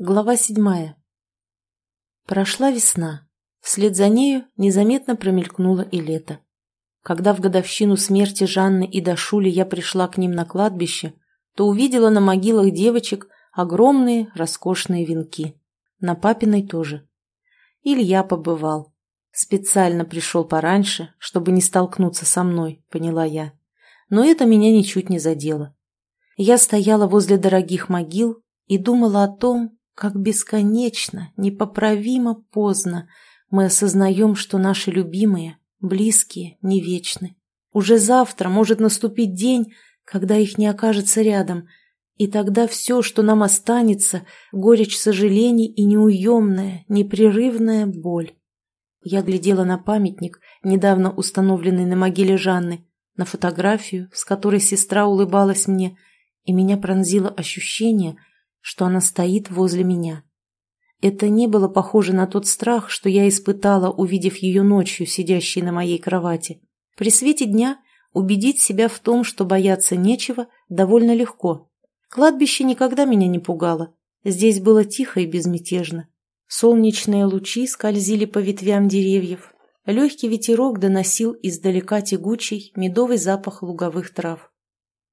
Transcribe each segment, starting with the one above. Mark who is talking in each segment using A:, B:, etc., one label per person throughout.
A: Глава седьмая. Прошла весна. Вслед за нею незаметно промелькнуло и лето. Когда в годовщину смерти Жанны и Дашули я пришла к ним на кладбище, то увидела на могилах девочек огромные роскошные венки. На папиной тоже. Илья побывал. Специально пришел пораньше, чтобы не столкнуться со мной, поняла я. Но это меня ничуть не задело. Я стояла возле дорогих могил и думала о том, как бесконечно, непоправимо поздно мы осознаем, что наши любимые, близкие, не вечны. Уже завтра может наступить день, когда их не окажется рядом, и тогда все, что нам останется, горечь сожалений и неуемная, непрерывная боль. Я глядела на памятник, недавно установленный на могиле Жанны, на фотографию, с которой сестра улыбалась мне, и меня пронзило ощущение – что она стоит возле меня. Это не было похоже на тот страх, что я испытала, увидев ее ночью, сидящей на моей кровати. При свете дня убедить себя в том, что бояться нечего, довольно легко. Кладбище никогда меня не пугало. Здесь было тихо и безмятежно. Солнечные лучи скользили по ветвям деревьев. Легкий ветерок доносил издалека тягучий, медовый запах луговых трав.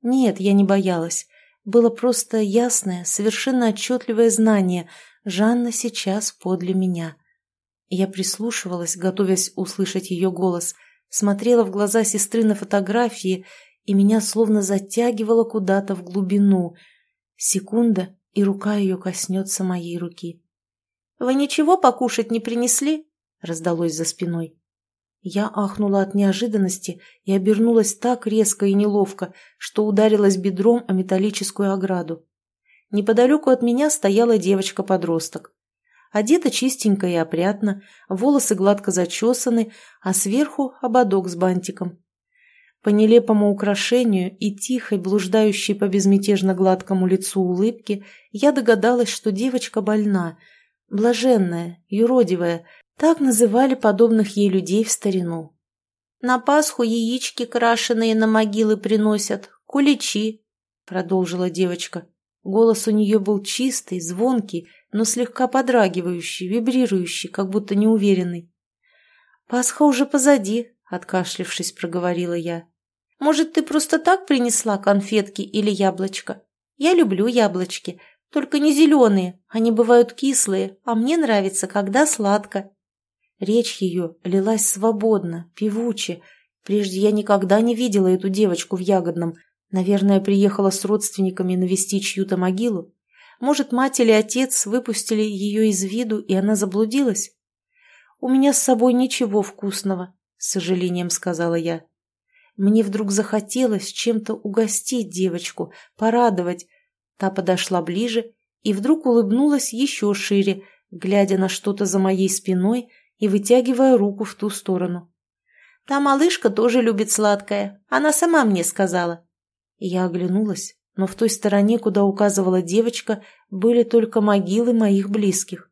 A: Нет, я не боялась было просто ясное, совершенно отчетливое знание «Жанна сейчас подле меня». Я прислушивалась, готовясь услышать ее голос, смотрела в глаза сестры на фотографии, и меня словно затягивало куда-то в глубину. Секунда, и рука ее коснется моей руки. «Вы ничего покушать не принесли?» — раздалось за спиной. Я ахнула от неожиданности и обернулась так резко и неловко, что ударилась бедром о металлическую ограду. Неподалеку от меня стояла девочка-подросток. Одета чистенько и опрятно, волосы гладко зачесаны, а сверху ободок с бантиком. По нелепому украшению и тихой, блуждающей по безмятежно гладкому лицу улыбки, я догадалась, что девочка больна, блаженная, юродивая, так называли подобных ей людей в старину. «На Пасху яички крашеные на могилы приносят, куличи», — продолжила девочка. Голос у нее был чистый, звонкий, но слегка подрагивающий, вибрирующий, как будто неуверенный. «Пасха уже позади», — откашлившись, проговорила я. «Может, ты просто так принесла конфетки или яблочко? Я люблю яблочки, только не зеленые, они бывают кислые, а мне нравится, когда сладко». Речь ее лилась свободно, певуче. Прежде я никогда не видела эту девочку в Ягодном. Наверное, приехала с родственниками навестить чью-то могилу. Может, мать или отец выпустили ее из виду, и она заблудилась? «У меня с собой ничего вкусного», — с сожалением сказала я. Мне вдруг захотелось чем-то угостить девочку, порадовать. Та подошла ближе и вдруг улыбнулась еще шире, глядя на что-то за моей спиной — и вытягивая руку в ту сторону. «Та малышка тоже любит сладкое. Она сама мне сказала». Я оглянулась, но в той стороне, куда указывала девочка, были только могилы моих близких.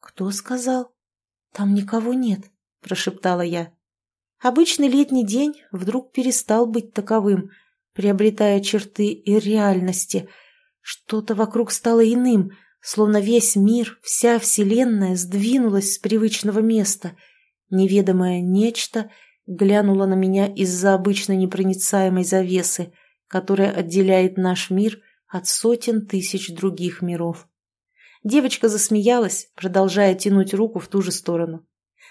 A: «Кто сказал?» «Там никого нет», — прошептала я. Обычный летний день вдруг перестал быть таковым, приобретая черты и реальности. Что-то вокруг стало иным, словно весь мир, вся вселенная сдвинулась с привычного места. Неведомое нечто глянуло на меня из-за обычной непроницаемой завесы, которая отделяет наш мир от сотен тысяч других миров. Девочка засмеялась, продолжая тянуть руку в ту же сторону.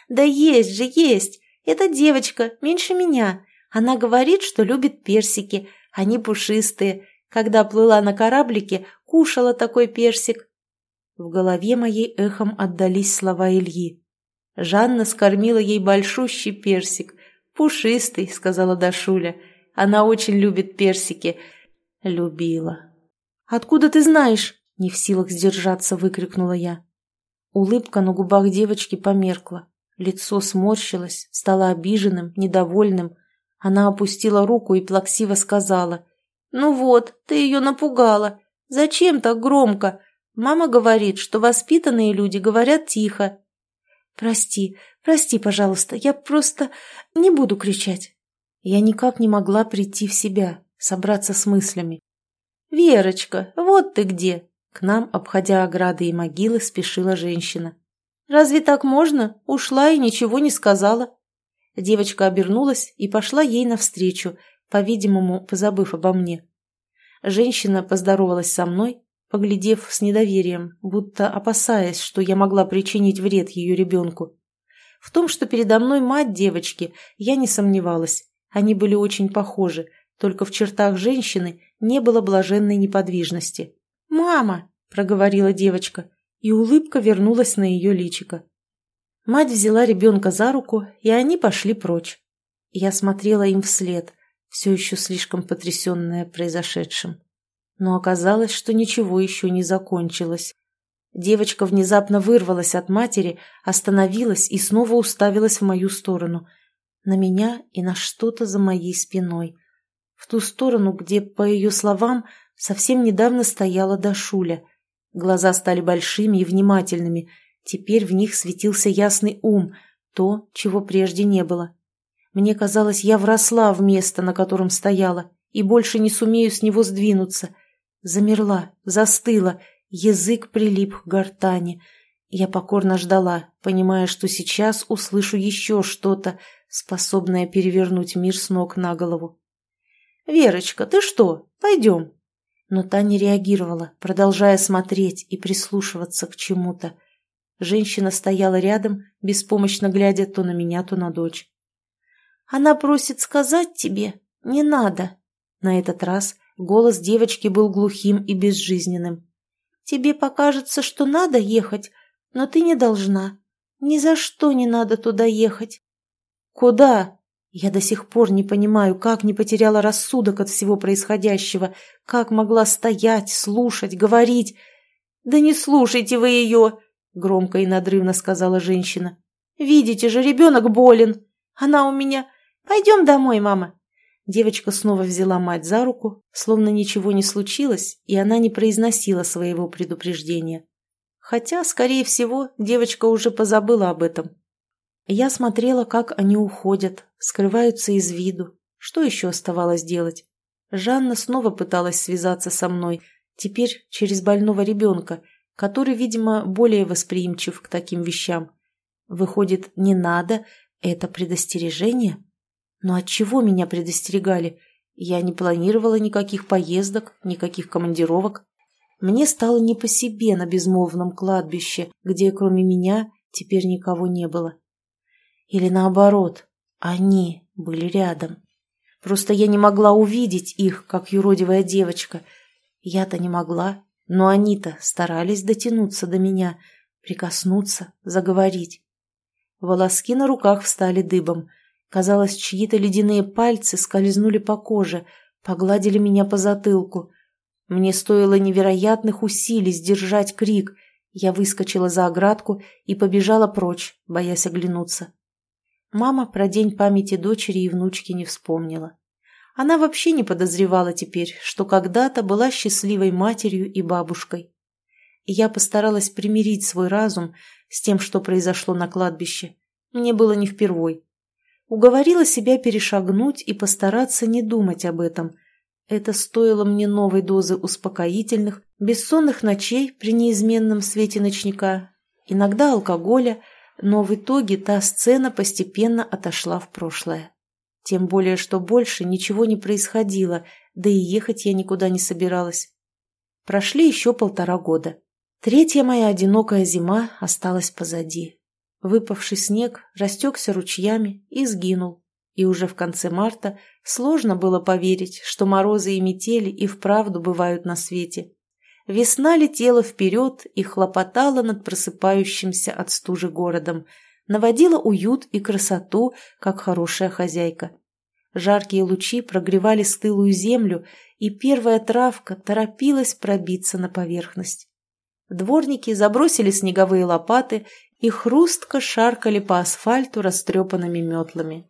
A: «Да есть же, есть! Это девочка, меньше меня. Она говорит, что любит персики, они пушистые. Когда плыла на кораблике, кушала такой персик, в голове моей эхом отдались слова Ильи. Жанна скормила ей большущий персик. «Пушистый», — сказала Дашуля. «Она очень любит персики». «Любила». «Откуда ты знаешь?» — не в силах сдержаться, выкрикнула я. Улыбка на губах девочки померкла. Лицо сморщилось, стало обиженным, недовольным. Она опустила руку и плаксиво сказала. «Ну вот, ты ее напугала. Зачем так громко? Мама говорит, что воспитанные люди говорят тихо. Прости, прости, пожалуйста, я просто не буду кричать. Я никак не могла прийти в себя, собраться с мыслями. «Верочка, вот ты где!» К нам, обходя ограды и могилы, спешила женщина. «Разве так можно? Ушла и ничего не сказала». Девочка обернулась и пошла ей навстречу, по-видимому, позабыв обо мне. Женщина поздоровалась со мной, поглядев с недоверием, будто опасаясь, что я могла причинить вред ее ребенку. В том, что передо мной мать девочки, я не сомневалась. Они были очень похожи, только в чертах женщины не было блаженной неподвижности. «Мама!» – проговорила девочка, и улыбка вернулась на ее личико. Мать взяла ребенка за руку, и они пошли прочь. Я смотрела им вслед, все еще слишком потрясенная произошедшим. Но оказалось, что ничего еще не закончилось. Девочка внезапно вырвалась от матери, остановилась и снова уставилась в мою сторону. На меня и на что-то за моей спиной. В ту сторону, где, по ее словам, совсем недавно стояла Дашуля. Глаза стали большими и внимательными. Теперь в них светился ясный ум, то, чего прежде не было. Мне казалось, я вросла в место, на котором стояла, и больше не сумею с него сдвинуться. Замерла, застыла, язык прилип к гортани. Я покорно ждала, понимая, что сейчас услышу еще что-то, способное перевернуть мир с ног на голову. «Верочка, ты что? Пойдем!» Но та не реагировала, продолжая смотреть и прислушиваться к чему-то. Женщина стояла рядом, беспомощно глядя то на меня, то на дочь. «Она просит сказать тебе, не надо!» На этот раз голос девочки был глухим и безжизненным. «Тебе покажется, что надо ехать, но ты не должна. Ни за что не надо туда ехать». «Куда?» Я до сих пор не понимаю, как не потеряла рассудок от всего происходящего, как могла стоять, слушать, говорить. «Да не слушайте вы ее!» — громко и надрывно сказала женщина. «Видите же, ребенок болен. Она у меня... Пойдем домой, мама». Девочка снова взяла мать за руку, словно ничего не случилось, и она не произносила своего предупреждения. Хотя, скорее всего, девочка уже позабыла об этом. Я смотрела, как они уходят, скрываются из виду. Что еще оставалось делать? Жанна снова пыталась связаться со мной, теперь через больного ребенка, который, видимо, более восприимчив к таким вещам. Выходит, не надо, это предостережение? Но от чего меня предостерегали? Я не планировала никаких поездок, никаких командировок. Мне стало не по себе на безмолвном кладбище, где кроме меня теперь никого не было. Или наоборот, они были рядом. Просто я не могла увидеть их, как юродивая девочка. Я-то не могла, но они-то старались дотянуться до меня, прикоснуться, заговорить. Волоски на руках встали дыбом. Казалось, чьи-то ледяные пальцы скользнули по коже, погладили меня по затылку. Мне стоило невероятных усилий сдержать крик. Я выскочила за оградку и побежала прочь, боясь оглянуться. Мама про день памяти дочери и внучки не вспомнила. Она вообще не подозревала теперь, что когда-то была счастливой матерью и бабушкой. И я постаралась примирить свой разум с тем, что произошло на кладбище. Мне было не впервой. Уговорила себя перешагнуть и постараться не думать об этом. Это стоило мне новой дозы успокоительных, бессонных ночей при неизменном свете ночника, иногда алкоголя – но в итоге та сцена постепенно отошла в прошлое. Тем более, что больше ничего не происходило, да и ехать я никуда не собиралась. Прошли еще полтора года. Третья моя одинокая зима осталась позади. Выпавший снег растекся ручьями и сгинул. И уже в конце марта сложно было поверить, что морозы и метели и вправду бывают на свете. Весна летела вперед и хлопотала над просыпающимся от стужи городом, наводила уют и красоту, как хорошая хозяйка. Жаркие лучи прогревали стылую землю, и первая травка торопилась пробиться на поверхность. Дворники забросили снеговые лопаты и хрустко шаркали по асфальту растрепанными метлами.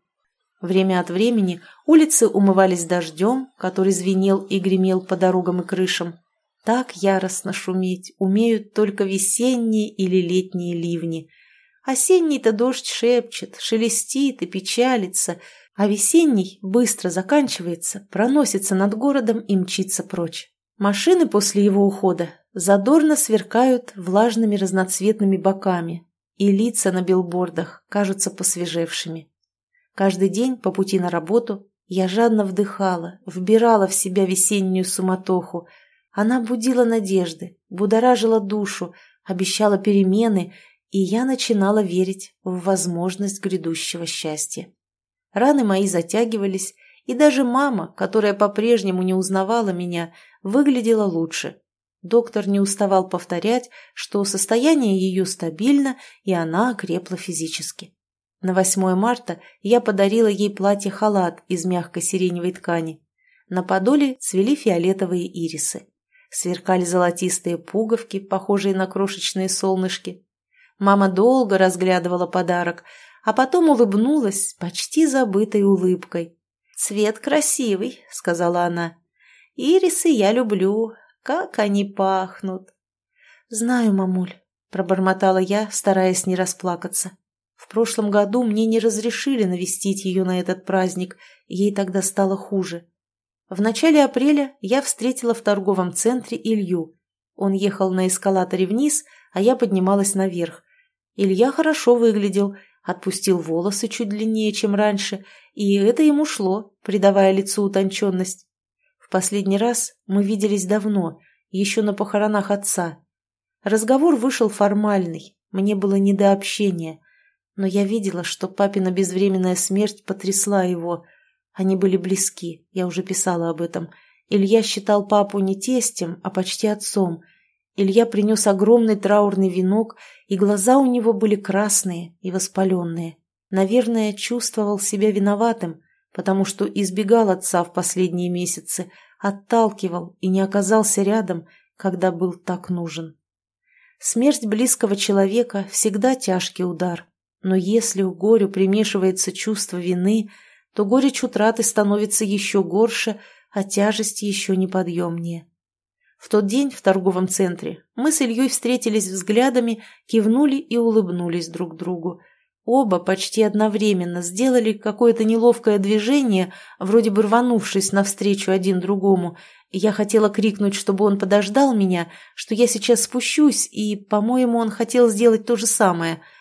A: Время от времени улицы умывались дождем, который звенел и гремел по дорогам и крышам. Так яростно шуметь умеют только весенние или летние ливни. Осенний-то дождь шепчет, шелестит и печалится, а весенний быстро заканчивается, проносится над городом и мчится прочь. Машины после его ухода задорно сверкают влажными разноцветными боками, и лица на билбордах кажутся посвежевшими. Каждый день по пути на работу я жадно вдыхала, вбирала в себя весеннюю суматоху. Она будила надежды, будоражила душу, обещала перемены, и я начинала верить в возможность грядущего счастья. Раны мои затягивались, и даже мама, которая по-прежнему не узнавала меня, выглядела лучше. Доктор не уставал повторять, что состояние ее стабильно, и она окрепла физически. На 8 марта я подарила ей платье-халат из мягкой сиреневой ткани. На подоле цвели фиолетовые ирисы. Сверкали золотистые пуговки, похожие на крошечные солнышки. Мама долго разглядывала подарок, а потом улыбнулась почти забытой улыбкой. «Цвет красивый», — сказала она. «Ирисы я люблю. Как они пахнут!» «Знаю, мамуль», — пробормотала я, стараясь не расплакаться. В прошлом году мне не разрешили навестить ее на этот праздник, ей тогда стало хуже. В начале апреля я встретила в торговом центре Илью. Он ехал на эскалаторе вниз, а я поднималась наверх. Илья хорошо выглядел, отпустил волосы чуть длиннее, чем раньше, и это ему шло, придавая лицу утонченность. В последний раз мы виделись давно, еще на похоронах отца. Разговор вышел формальный, мне было не до общения но я видела, что папина безвременная смерть потрясла его. Они были близки, я уже писала об этом. Илья считал папу не тестем, а почти отцом. Илья принес огромный траурный венок, и глаза у него были красные и воспаленные. Наверное, чувствовал себя виноватым, потому что избегал отца в последние месяцы, отталкивал и не оказался рядом, когда был так нужен. Смерть близкого человека всегда тяжкий удар. Но если у горю примешивается чувство вины, то горечь утраты становится еще горше, а тяжесть еще неподъемнее. В тот день в торговом центре мы с Ильей встретились взглядами, кивнули и улыбнулись друг другу. Оба почти одновременно сделали какое-то неловкое движение, вроде бы рванувшись навстречу один другому. Я хотела крикнуть, чтобы он подождал меня, что я сейчас спущусь, и, по-моему, он хотел сделать то же самое –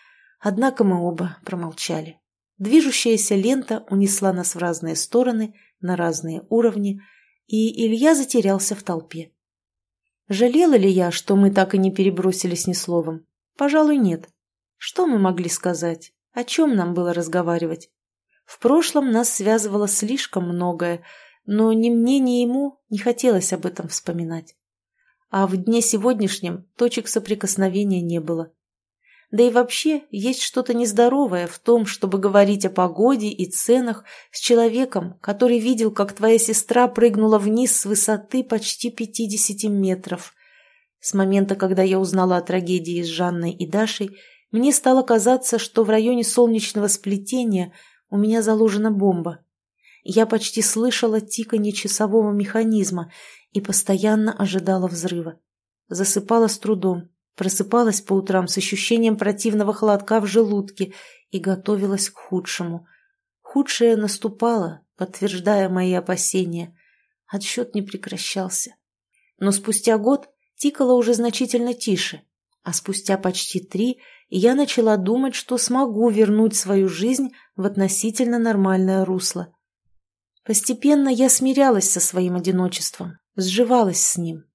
A: Однако мы оба промолчали. Движущаяся лента унесла нас в разные стороны, на разные уровни, и Илья затерялся в толпе. Жалела ли я, что мы так и не перебросились ни словом? Пожалуй, нет. Что мы могли сказать? О чем нам было разговаривать? В прошлом нас связывало слишком многое, но ни мне, ни ему не хотелось об этом вспоминать. А в дне сегодняшнем точек соприкосновения не было. Да и вообще есть что-то нездоровое в том, чтобы говорить о погоде и ценах с человеком, который видел, как твоя сестра прыгнула вниз с высоты почти 50 метров. С момента, когда я узнала о трагедии с Жанной и Дашей, мне стало казаться, что в районе солнечного сплетения у меня заложена бомба. Я почти слышала тиканье часового механизма и постоянно ожидала взрыва. Засыпала с трудом, Просыпалась по утрам с ощущением противного холодка в желудке и готовилась к худшему. Худшее наступало, подтверждая мои опасения. Отсчет не прекращался. Но спустя год тикало уже значительно тише, а спустя почти три я начала думать, что смогу вернуть свою жизнь в относительно нормальное русло. Постепенно я смирялась со своим одиночеством, сживалась с ним,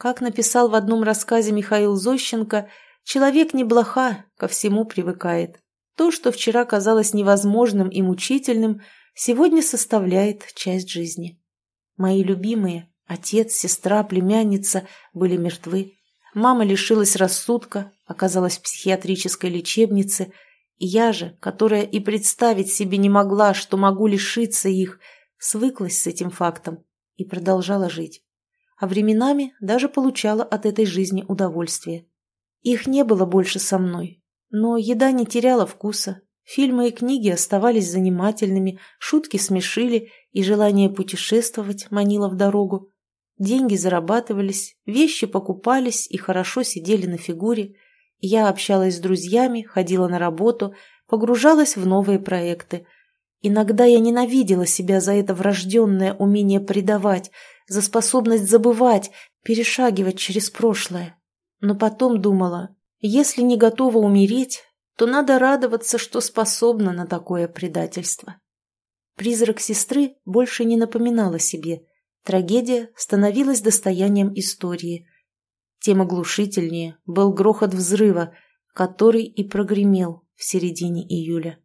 A: как написал в одном рассказе Михаил Зощенко, человек не блоха, ко всему привыкает. То, что вчера казалось невозможным и мучительным, сегодня составляет часть жизни. Мои любимые, отец, сестра, племянница, были мертвы. Мама лишилась рассудка, оказалась в психиатрической лечебнице, и я же, которая и представить себе не могла, что могу лишиться их, свыклась с этим фактом и продолжала жить а временами даже получала от этой жизни удовольствие. Их не было больше со мной, но еда не теряла вкуса, фильмы и книги оставались занимательными, шутки смешили, и желание путешествовать манило в дорогу. Деньги зарабатывались, вещи покупались и хорошо сидели на фигуре. Я общалась с друзьями, ходила на работу, погружалась в новые проекты. Иногда я ненавидела себя за это врожденное умение предавать, за способность забывать, перешагивать через прошлое. Но потом думала, если не готова умереть, то надо радоваться, что способна на такое предательство. Призрак сестры больше не напоминал о себе. Трагедия становилась достоянием истории. Тем оглушительнее был грохот взрыва, который и прогремел в середине июля.